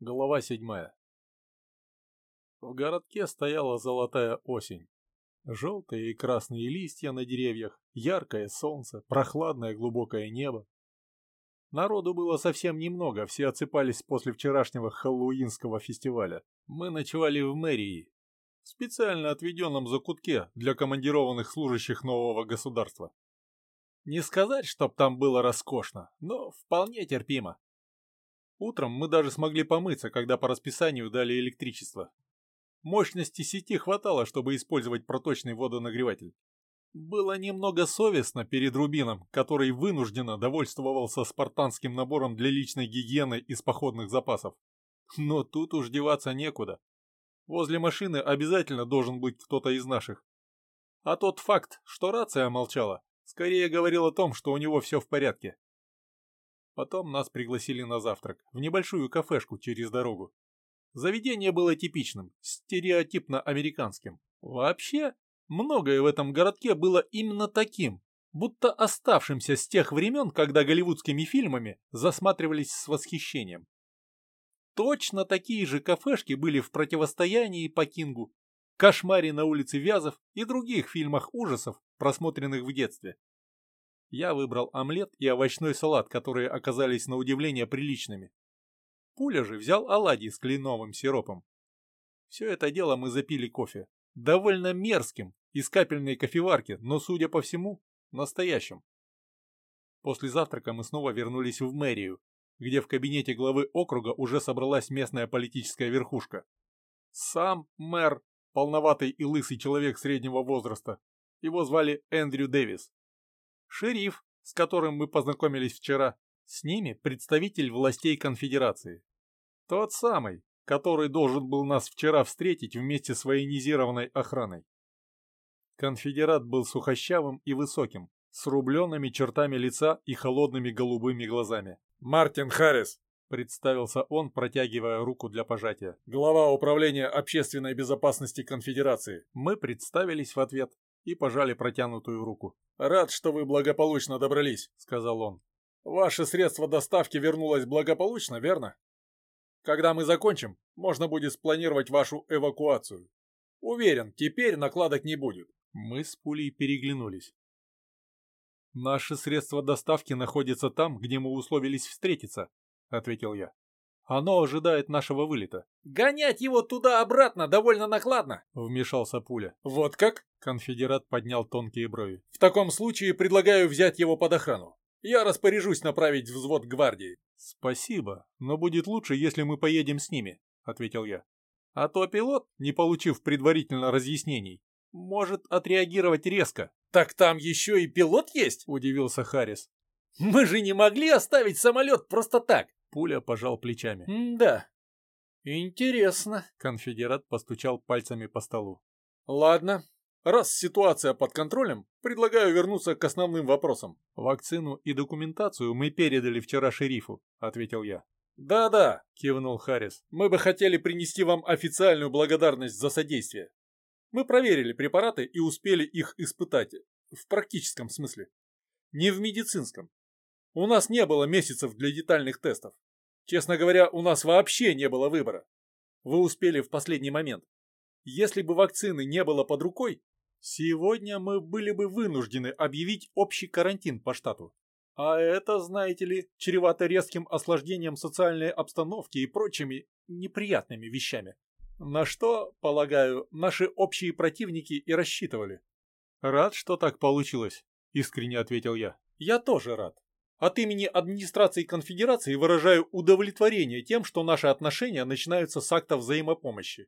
Глава седьмая. В городке стояла золотая осень. Желтые и красные листья на деревьях, яркое солнце, прохладное глубокое небо. Народу было совсем немного, все отсыпались после вчерашнего хэллоуинского фестиваля. Мы ночевали в мэрии, в специально отведенном закутке для командированных служащих нового государства. Не сказать, чтоб там было роскошно, но вполне терпимо. Утром мы даже смогли помыться, когда по расписанию дали электричество. Мощности сети хватало, чтобы использовать проточный водонагреватель. Было немного совестно перед Рубином, который вынужденно довольствовался спартанским набором для личной гигиены из походных запасов. Но тут уж деваться некуда. Возле машины обязательно должен быть кто-то из наших. А тот факт, что рация молчала, скорее говорил о том, что у него все в порядке. Потом нас пригласили на завтрак, в небольшую кафешку через дорогу. Заведение было типичным, стереотипно американским. Вообще, многое в этом городке было именно таким, будто оставшимся с тех времен, когда голливудскими фильмами засматривались с восхищением. Точно такие же кафешки были в «Противостоянии» по Кингу, «Кошмаре на улице Вязов» и других фильмах ужасов, просмотренных в детстве. Я выбрал омлет и овощной салат, которые оказались на удивление приличными. Пуля же взял оладьи с кленовым сиропом. Все это дело мы запили кофе. Довольно мерзким, из капельной кофеварки, но, судя по всему, настоящим. После завтрака мы снова вернулись в мэрию, где в кабинете главы округа уже собралась местная политическая верхушка. Сам мэр, полноватый и лысый человек среднего возраста, его звали Эндрю Дэвис, шериф, с которым мы познакомились вчера, с ними представитель властей конфедерации. Тот самый, который должен был нас вчера встретить вместе с военизированной охраной. Конфедерат был сухощавым и высоким, с рубленными чертами лица и холодными голубыми глазами. «Мартин Харрис!» — представился он, протягивая руку для пожатия. «Глава управления общественной безопасности конфедерации». Мы представились в ответ и пожали протянутую руку. «Рад, что вы благополучно добрались», — сказал он. «Ваше средство доставки вернулось благополучно, верно? Когда мы закончим, можно будет спланировать вашу эвакуацию. Уверен, теперь накладок не будет». Мы с Пулей переглянулись. «Наше средство доставки находится там, где мы условились встретиться», — ответил я. Оно ожидает нашего вылета. «Гонять его туда-обратно довольно накладно», — вмешался Пуля. «Вот как?» — конфедерат поднял тонкие брови. «В таком случае предлагаю взять его под охрану. Я распоряжусь направить взвод гвардии». «Спасибо, но будет лучше, если мы поедем с ними», — ответил я. «А то пилот, не получив предварительно разъяснений, может отреагировать резко». «Так там еще и пилот есть?» — удивился Харрис. «Мы же не могли оставить самолет просто так!» Пуля пожал плечами. «Да. Интересно». Конфедерат постучал пальцами по столу. «Ладно. Раз ситуация под контролем, предлагаю вернуться к основным вопросам». «Вакцину и документацию мы передали вчера шерифу», — ответил я. «Да-да», — кивнул Харрис. «Мы бы хотели принести вам официальную благодарность за содействие. Мы проверили препараты и успели их испытать. В практическом смысле. Не в медицинском. У нас не было месяцев для детальных тестов. Честно говоря, у нас вообще не было выбора. Вы успели в последний момент. Если бы вакцины не было под рукой, сегодня мы были бы вынуждены объявить общий карантин по штату. А это, знаете ли, чревато резким осложнением социальной обстановки и прочими неприятными вещами. На что, полагаю, наши общие противники и рассчитывали. «Рад, что так получилось», — искренне ответил я. «Я тоже рад. От имени администрации конфедерации выражаю удовлетворение тем, что наши отношения начинаются с акта взаимопомощи.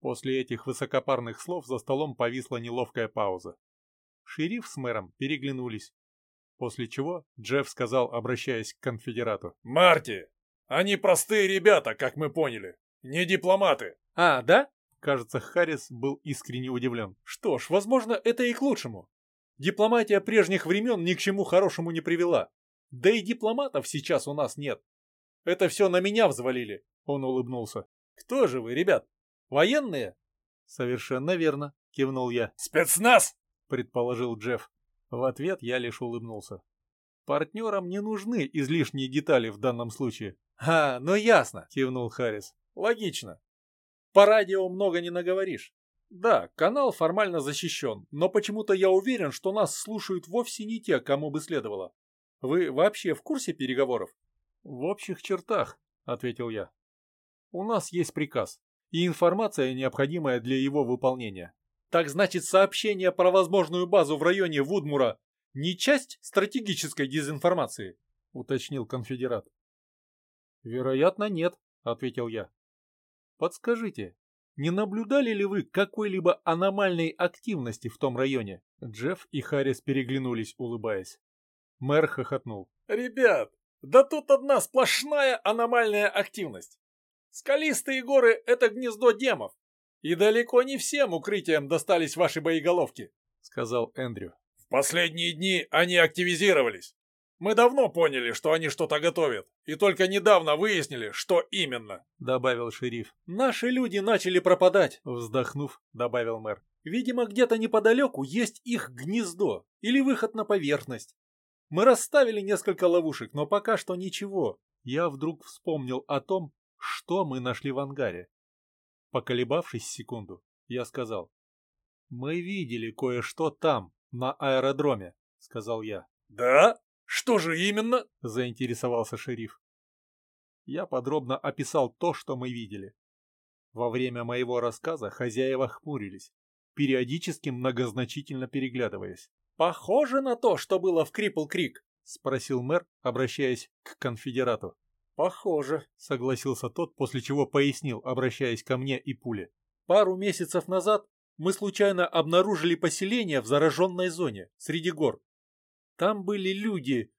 После этих высокопарных слов за столом повисла неловкая пауза. Шериф с мэром переглянулись. После чего Джефф сказал, обращаясь к конфедерату. «Марти, они простые ребята, как мы поняли. Не дипломаты». «А, да?» Кажется, Харрис был искренне удивлен. «Что ж, возможно, это и к лучшему. Дипломатия прежних времен ни к чему хорошему не привела. Да и дипломатов сейчас у нас нет. Это все на меня взвалили. Он улыбнулся. Кто же вы, ребят? Военные? Совершенно верно, кивнул я. Спецназ? Предположил Джефф. В ответ я лишь улыбнулся. Партнерам не нужны излишние детали в данном случае. «А, ну ясно», — кивнул Харрис. «Логично. По радио много не наговоришь. Да, канал формально защищен, но почему-то я уверен, что нас слушают вовсе не те, кому бы следовало. Вы вообще в курсе переговоров? В общих чертах, ответил я. У нас есть приказ и информация, необходимая для его выполнения. Так значит, сообщение про возможную базу в районе Вудмура не часть стратегической дезинформации? Уточнил конфедерат. Вероятно, нет, ответил я. Подскажите, не наблюдали ли вы какой-либо аномальной активности в том районе? Джефф и Харрис переглянулись, улыбаясь. Мэр хохотнул. «Ребят, да тут одна сплошная аномальная активность. Скалистые горы — это гнездо демов. И далеко не всем укрытиям достались ваши боеголовки», — сказал Эндрю. «В последние дни они активизировались. Мы давно поняли, что они что-то готовят, и только недавно выяснили, что именно», — добавил шериф. «Наши люди начали пропадать», — вздохнув, добавил мэр. «Видимо, где-то неподалеку есть их гнездо или выход на поверхность. Мы расставили несколько ловушек, но пока что ничего». Я вдруг вспомнил о том, что мы нашли в ангаре. Поколебавшись секунду, я сказал. «Мы видели кое-что там, на аэродроме», — сказал я. «Да?» «Что же именно?» – заинтересовался шериф. Я подробно описал то, что мы видели. Во время моего рассказа хозяева хмурились, периодически многозначительно переглядываясь. «Похоже на то, что было в Крипл-Крик?» – спросил мэр, обращаясь к конфедерату. «Похоже», — согласился тот, после чего пояснил, обращаясь ко мне и пуле. «Пару месяцев назад мы случайно обнаружили поселение в зараженной зоне, среди гор. Там были люди.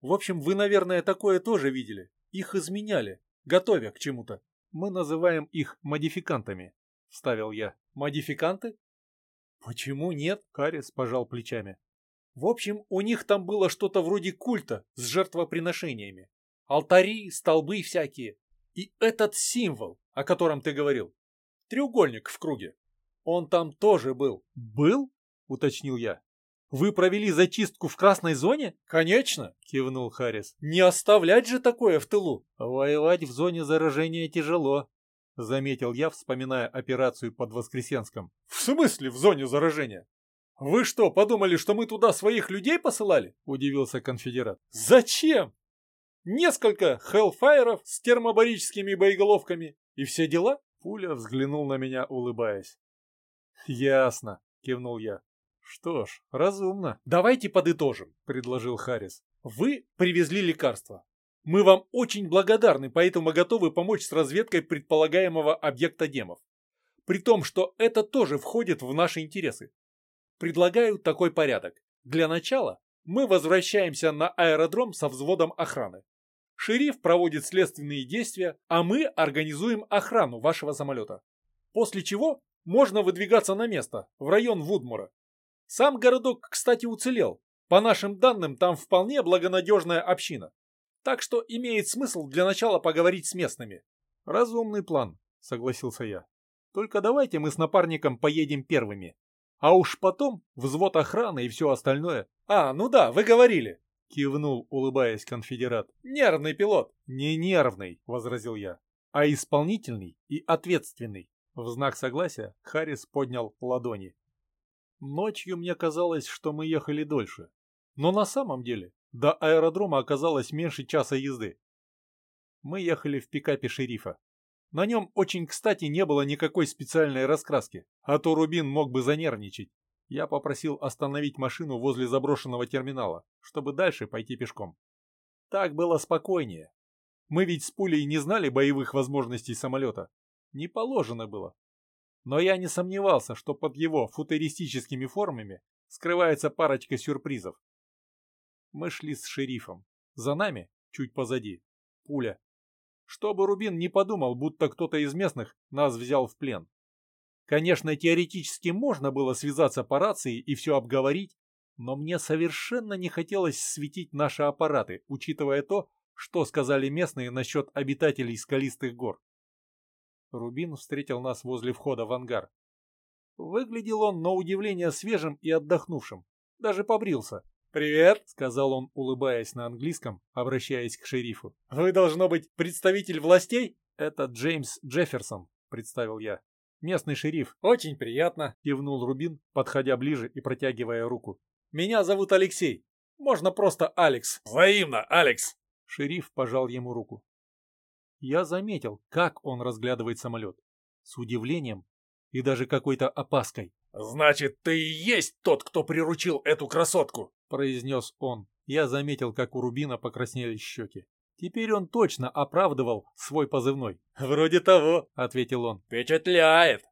В общем, вы, наверное, такое тоже видели. Их изменяли, готовя к чему-то. Мы называем их модификантами, вставил я. Модификанты? Почему нет? Харрис пожал плечами. В общем, у них там было что-то вроде культа с жертвоприношениями. Алтари, столбы всякие. И этот символ, о котором ты говорил. Треугольник в круге. Он там тоже был. Был? Уточнил я. Вы провели зачистку в красной зоне? Конечно, кивнул Харрис. Не оставлять же такое в тылу. Воевать в зоне заражения тяжело, заметил я, вспоминая операцию под Воскресенском. В смысле в зоне заражения? Вы что, подумали, что мы туда своих людей посылали? Удивился конфедерат. Зачем? Несколько хеллфайеров с термобарическими боеголовками и все дела? Пуля взглянул на меня, улыбаясь. «Ясно», — кивнул я. «Что ж, разумно». «Давайте подытожим», — предложил Харрис. «Вы привезли лекарства. Мы вам очень благодарны, поэтому готовы помочь с разведкой предполагаемого объекта демов. При том, что это тоже входит в наши интересы. Предлагаю такой порядок. Для начала мы возвращаемся на аэродром со взводом охраны. Шериф проводит следственные действия, а мы организуем охрану вашего самолета. После чего можно выдвигаться на место, в район Вудмура. Сам городок, кстати, уцелел. По нашим данным, там вполне благонадежная община. Так что имеет смысл для начала поговорить с местными. Разумный план, согласился я. Только давайте мы с напарником поедем первыми. А уж потом взвод охраны и все остальное. А, ну да, вы говорили. Кивнул, улыбаясь конфедерат. Нервный пилот. Не нервный, возразил я, а исполнительный и ответственный. В знак согласия Харрис поднял ладони. Ночью мне казалось, что мы ехали дольше. Но на самом деле до аэродрома оказалось меньше часа езды. Мы ехали в пикапе шерифа. На нем очень кстати не было никакой специальной раскраски, а то Рубин мог бы занервничать. Я попросил остановить машину возле заброшенного терминала, чтобы дальше пойти пешком. Так было спокойнее. Мы ведь с пулей не знали боевых возможностей самолета. Не положено было. Но я не сомневался, что под его футуристическими формами скрывается парочка сюрпризов. Мы шли с шерифом. За нами, чуть позади, пуля. Чтобы Рубин не подумал, будто кто-то из местных нас взял в плен. Конечно, теоретически можно было связаться по рации и все обговорить, но мне совершенно не хотелось светить наши аппараты, учитывая то, что сказали местные насчет обитателей скалистых гор. Рубин встретил нас возле входа в ангар. Выглядел он на удивление свежим и отдохнувшим. Даже побрился. «Привет», — сказал он, улыбаясь на английском, обращаясь к шерифу. «Вы, должно быть, представитель властей?» «Это Джеймс Джефферсон», — представил я. «Местный шериф». «Очень приятно», — кивнул Рубин, подходя ближе и протягивая руку. «Меня зовут Алексей. Можно просто Алекс». «Взаимно, Алекс!» Шериф пожал ему руку. Я заметил, как он разглядывает самолет. С удивлением и даже какой-то опаской. «Значит, ты и есть тот, кто приручил эту красотку!» — произнес он. Я заметил, как у Рубина покраснели щеки. Теперь он точно оправдывал свой позывной. «Вроде того», — ответил он. «Впечатляет!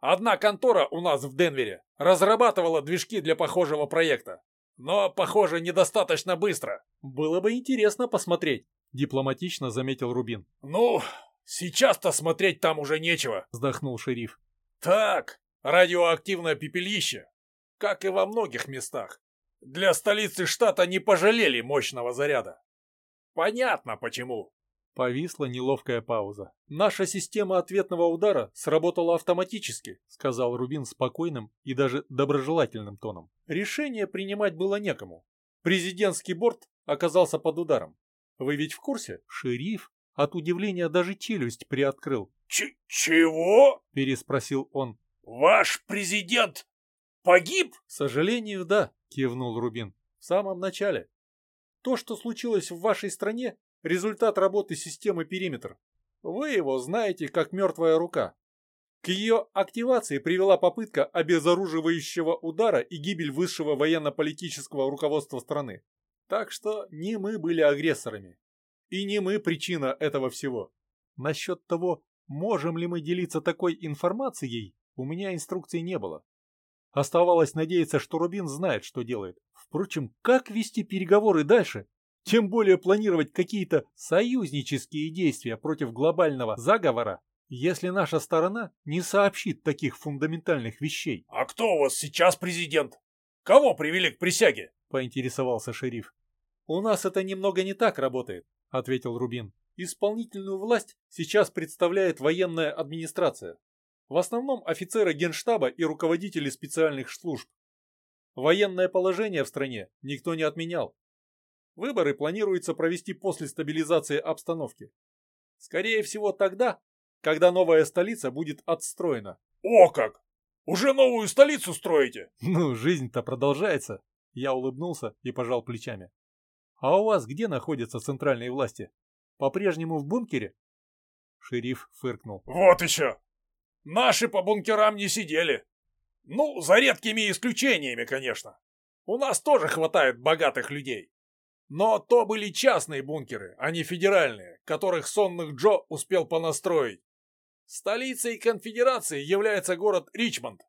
Одна контора у нас в Денвере разрабатывала движки для похожего проекта. Но, похоже, недостаточно быстро. Было бы интересно посмотреть, дипломатично заметил Рубин. Ну, сейчас-то смотреть там уже нечего, вздохнул шериф. Так, радиоактивное пепелище, как и во многих местах. Для столицы штата не пожалели мощного заряда. Понятно почему. Повисла неловкая пауза. «Наша система ответного удара сработала автоматически», сказал Рубин спокойным и даже доброжелательным тоном. Решение принимать было некому. Президентский борт оказался под ударом. Вы ведь в курсе? Шериф от удивления даже челюсть приоткрыл. Ч «Чего?» – переспросил он. «Ваш президент погиб?» «К сожалению, да», – кивнул Рубин. «В самом начале. То, что случилось в вашей стране, результат работы системы «Периметр». Вы его знаете как мертвая рука. К ее активации привела попытка обезоруживающего удара и гибель высшего военно-политического руководства страны. Так что не мы были агрессорами. И не мы причина этого всего. Насчет того, можем ли мы делиться такой информацией, у меня инструкций не было. Оставалось надеяться, что Рубин знает, что делает. Впрочем, как вести переговоры дальше, тем более планировать какие-то союзнические действия против глобального заговора, если наша сторона не сообщит таких фундаментальных вещей. «А кто у вас сейчас президент? Кого привели к присяге?» – поинтересовался шериф. «У нас это немного не так работает», – ответил Рубин. «Исполнительную власть сейчас представляет военная администрация. В основном офицеры генштаба и руководители специальных служб. Военное положение в стране никто не отменял. Выборы планируется провести после стабилизации обстановки. Скорее всего тогда, когда новая столица будет отстроена. О как! Уже новую столицу строите? Ну, жизнь-то продолжается. Я улыбнулся и пожал плечами. А у вас где находятся центральные власти? По-прежнему в бункере? Шериф фыркнул. Вот еще! Наши по бункерам не сидели. Ну, за редкими исключениями, конечно. У нас тоже хватает богатых людей. Но то были частные бункеры, а не федеральные, которых сонных Джо успел понастроить. Столицей конфедерации является город Ричмонд.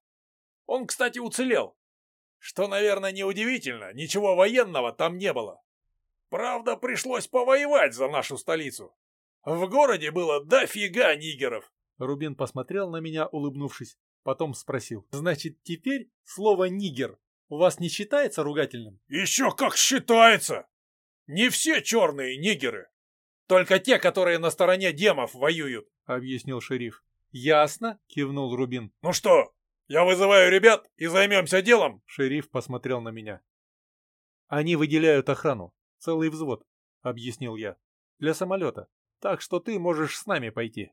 Он, кстати, уцелел. Что, наверное, неудивительно, ничего военного там не было. Правда, пришлось повоевать за нашу столицу. В городе было дофига нигеров. Рубин посмотрел на меня, улыбнувшись, потом спросил. Значит, теперь слово «нигер» у вас не считается ругательным? Еще как считается! Не все черные нигеры. Только те, которые на стороне демов воюют, объяснил шериф. Ясно, кивнул Рубин. Ну что, я вызываю ребят и займемся делом? Шериф посмотрел на меня. Они выделяют охрану, целый взвод, объяснил я. Для самолета. Так что ты можешь с нами пойти.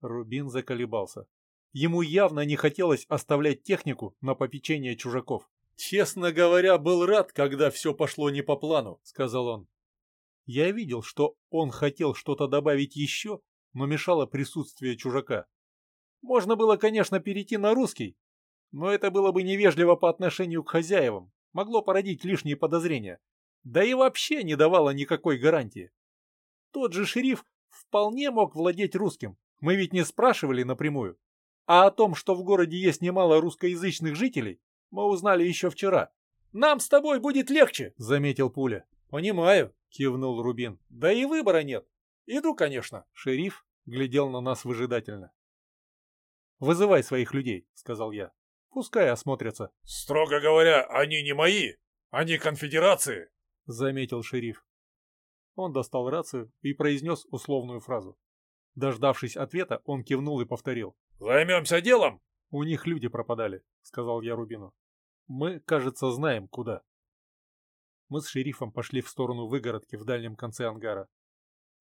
Рубин заколебался. Ему явно не хотелось оставлять технику на попечение чужаков. «Честно говоря, был рад, когда все пошло не по плану», — сказал он. Я видел, что он хотел что-то добавить еще, но мешало присутствие чужака. Можно было, конечно, перейти на русский, но это было бы невежливо по отношению к хозяевам, могло породить лишние подозрения, да и вообще не давало никакой гарантии. Тот же шериф вполне мог владеть русским, мы ведь не спрашивали напрямую. А о том, что в городе есть немало русскоязычных жителей, мы узнали еще вчера. Нам с тобой будет легче, заметил Пуля. Понимаю, кивнул Рубин. Да и выбора нет. Иду, конечно. Шериф глядел на нас выжидательно. Вызывай своих людей, сказал я. Пускай осмотрятся. Строго говоря, они не мои, они конфедерации, заметил шериф. Он достал рацию и произнес условную фразу. Дождавшись ответа, он кивнул и повторил. «Займемся делом!» «У них люди пропадали», — сказал я Рубину. «Мы, кажется, знаем, куда». Мы с шерифом пошли в сторону выгородки в дальнем конце ангара.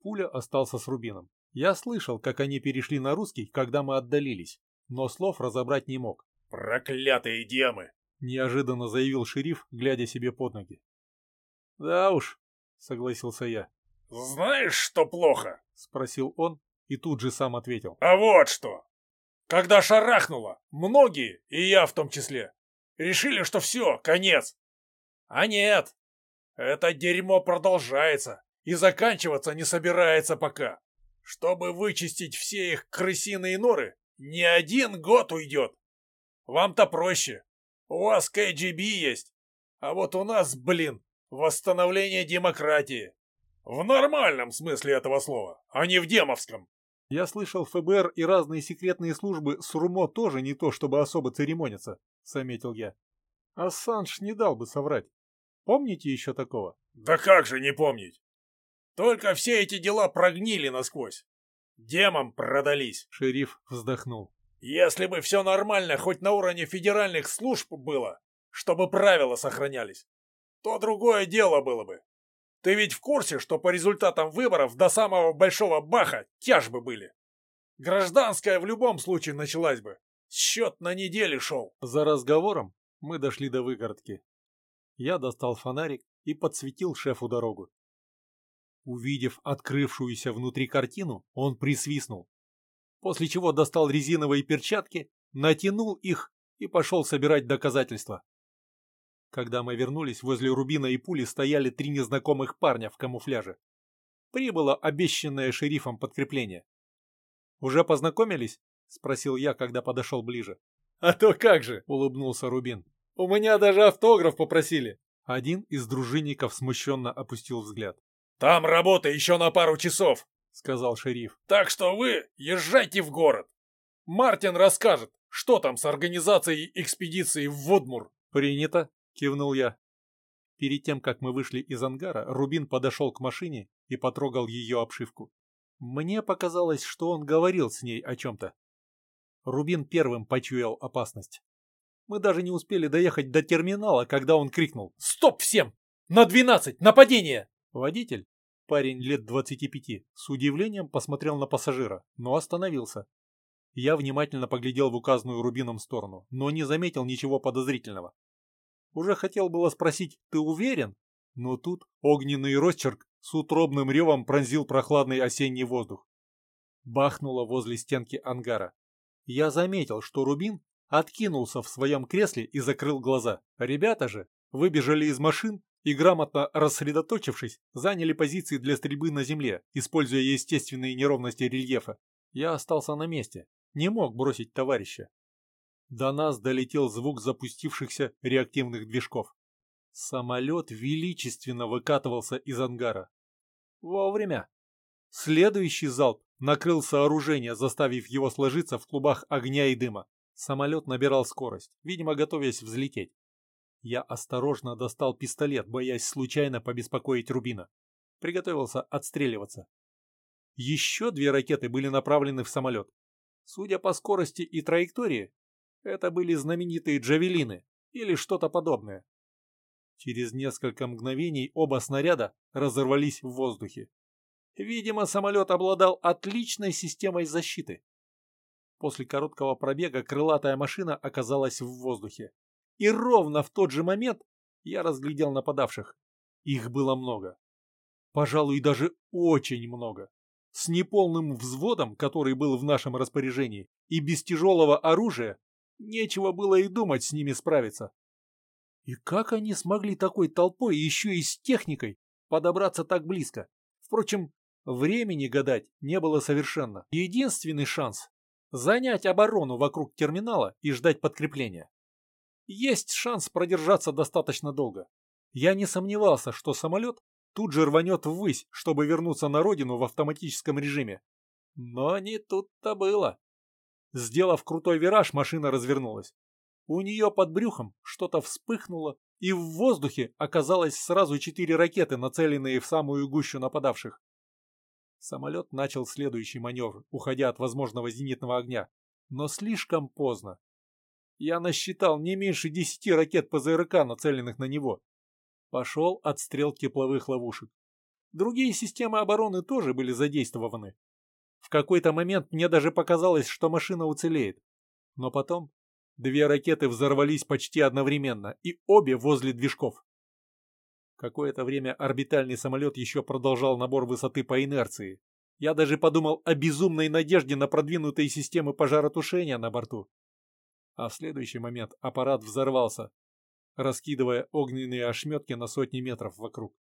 Пуля остался с Рубином. Я слышал, как они перешли на русский, когда мы отдалились, но слов разобрать не мог. «Проклятые демы!» — неожиданно заявил шериф, глядя себе под ноги. «Да уж», — согласился я. «Знаешь, что плохо?» — спросил он и тут же сам ответил. «А вот что! Когда шарахнуло, многие, и я в том числе, решили, что все, конец. А нет, это дерьмо продолжается и заканчиваться не собирается пока. Чтобы вычистить все их крысиные норы, не один год уйдет. Вам-то проще. У вас КГБ есть. А вот у нас, блин, восстановление демократии. В нормальном смысле этого слова, а не в демовском. Я слышал, ФБР и разные секретные службы с РУМО тоже не то, чтобы особо церемониться, заметил я. Ассанж не дал бы соврать. Помните еще такого? Да как же не помнить? Только все эти дела прогнили насквозь. Демам продались. Шериф вздохнул. Если бы все нормально хоть на уровне федеральных служб было, чтобы правила сохранялись, то другое дело было бы. Ты ведь в курсе, что по результатам выборов до самого большого баха тяжбы были? Гражданская в любом случае началась бы. Счет на неделю шел. За разговором мы дошли до выгородки. Я достал фонарик и подсветил шефу дорогу. Увидев открывшуюся внутри картину, он присвистнул. После чего достал резиновые перчатки, натянул их и пошел собирать доказательства. Когда мы вернулись, возле Рубина и Пули стояли три незнакомых парня в камуфляже. Прибыло обещанное шерифом подкрепление. «Уже познакомились?» — спросил я, когда подошел ближе. «А то как же!» — улыбнулся Рубин. «У меня даже автограф попросили!» Один из дружинников смущенно опустил взгляд. «Там работа еще на пару часов!» — сказал шериф. «Так что вы езжайте в город! Мартин расскажет, что там с организацией экспедиции в Водмур!» «Принято!» Кивнул я. Перед тем, как мы вышли из ангара, Рубин подошел к машине и потрогал ее обшивку. Мне показалось, что он говорил с ней о чем-то. Рубин первым почуял опасность. Мы даже не успели доехать до терминала, когда он крикнул «Стоп всем! На двенадцать! Нападение!» Водитель, парень лет двадцати пяти, с удивлением посмотрел на пассажира, но остановился. Я внимательно поглядел в указанную Рубином сторону, но не заметил ничего подозрительного. Уже хотел было спросить «ты уверен?» Но тут огненный росчерк с утробным ревом пронзил прохладный осенний воздух. Бахнуло возле стенки ангара. Я заметил, что Рубин откинулся в своем кресле и закрыл глаза. Ребята же выбежали из машин и, грамотно рассредоточившись, заняли позиции для стрельбы на земле, используя естественные неровности рельефа. Я остался на месте, не мог бросить товарища. До нас долетел звук запустившихся реактивных движков. Самолет величественно выкатывался из ангара. Вовремя. Следующий залп накрыл сооружение, заставив его сложиться в клубах огня и дыма. Самолет набирал скорость, видимо, готовясь взлететь. Я осторожно достал пистолет, боясь случайно побеспокоить Рубина. Приготовился отстреливаться. Еще две ракеты были направлены в самолет. Судя по скорости и траектории, это были знаменитые джавелины или что-то подобное. Через несколько мгновений оба снаряда разорвались в воздухе. Видимо, самолет обладал отличной системой защиты. После короткого пробега крылатая машина оказалась в воздухе. И ровно в тот же момент я разглядел нападавших. Их было много. Пожалуй, даже очень много. С неполным взводом, который был в нашем распоряжении, и без тяжелого оружия, Нечего было и думать с ними справиться. И как они смогли такой толпой, еще и с техникой, подобраться так близко? Впрочем, времени гадать не было совершенно. Единственный шанс – занять оборону вокруг терминала и ждать подкрепления. Есть шанс продержаться достаточно долго. Я не сомневался, что самолет тут же рванет ввысь, чтобы вернуться на родину в автоматическом режиме. Но не тут-то было. Сделав крутой вираж, машина развернулась. У нее под брюхом что-то вспыхнуло, и в воздухе оказалось сразу четыре ракеты, нацеленные в самую гущу нападавших. Самолет начал следующий маневр, уходя от возможного зенитного огня, но слишком поздно. Я насчитал не меньше десяти ракет ПЗРК, нацеленных на него. Пошел отстрел тепловых ловушек. Другие системы обороны тоже были задействованы. В какой-то момент мне даже показалось, что машина уцелеет. Но потом две ракеты взорвались почти одновременно, и обе возле движков. Какое-то время орбитальный самолет еще продолжал набор высоты по инерции. Я даже подумал о безумной надежде на продвинутые системы пожаротушения на борту. А в следующий момент аппарат взорвался, раскидывая огненные ошметки на сотни метров вокруг.